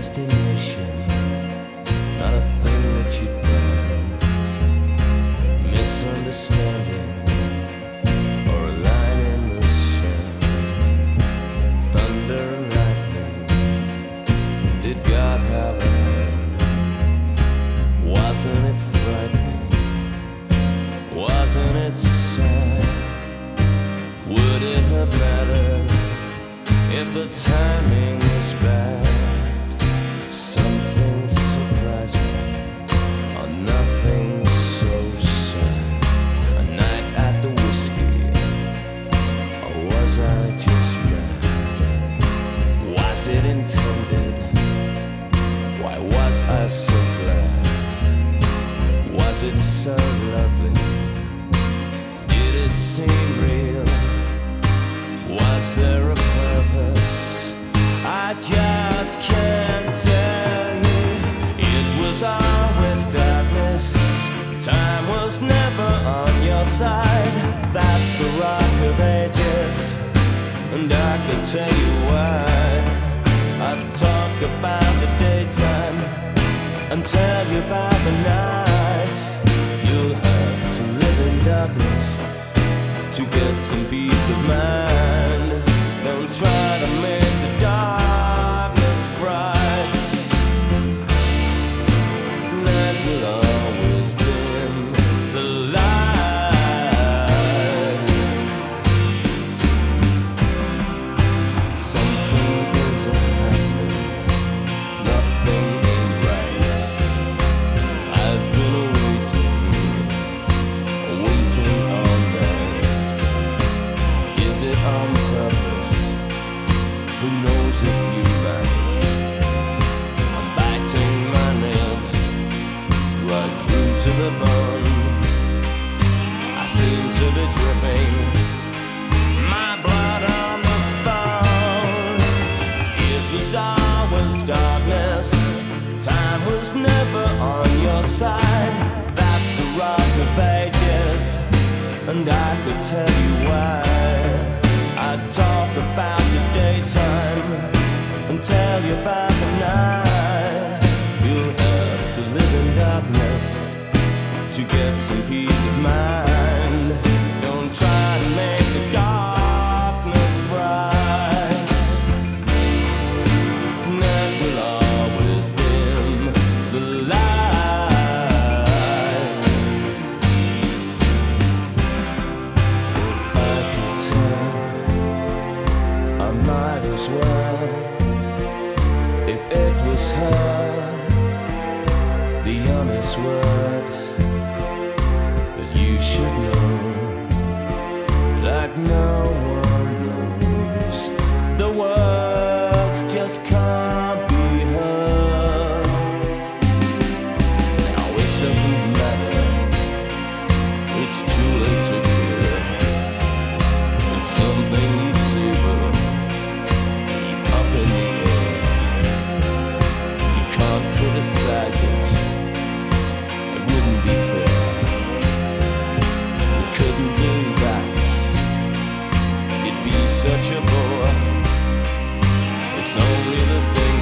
destination, not a thing that you'd plan. Misunderstanding or a line in the sand, thunder and lightning. Did God have a hand? Wasn't it frightening? Wasn't it sad? Would it have mattered if the timing? Was it intended? Why was I so glad? Was it so lovely? Did it seem real? Was there a purpose? I just can't tell you. It was always darkness. Time was never on your side. That's the rock of ages. And I could tell you why. I'd talk about the daytime and tell you about the night. You'll have to live in darkness to get some peace of mind. Don't try to make my blood on the was darkness. Time was never on your side. That's the rock of ages. And I could tell you why. I'd talk about the daytime and tell you about the night. You'll have to live in darkness to get some peace it was the honest words that you should know, like no one knows. The words just can't be heard. Now it doesn't matter, it's too late It's